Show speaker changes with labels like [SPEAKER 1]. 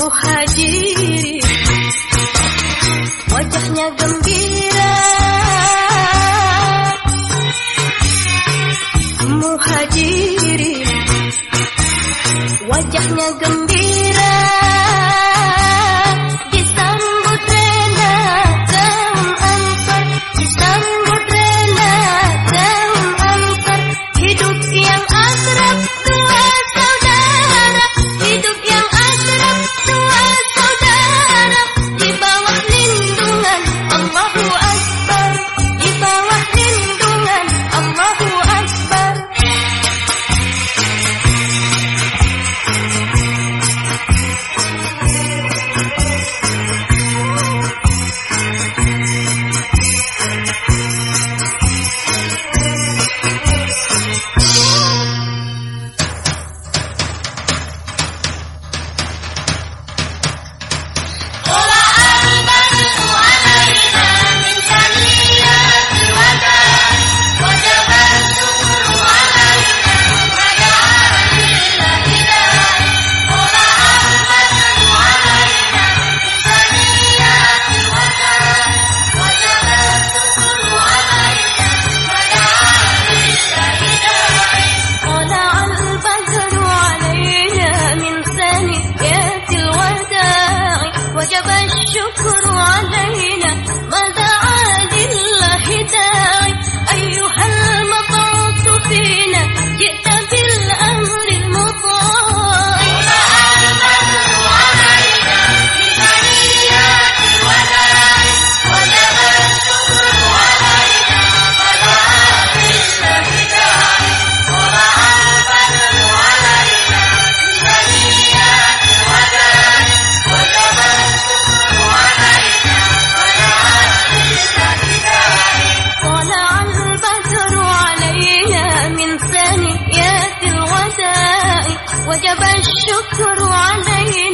[SPEAKER 1] Oh, hi, gembira. Wajahnya gembira شكر عليك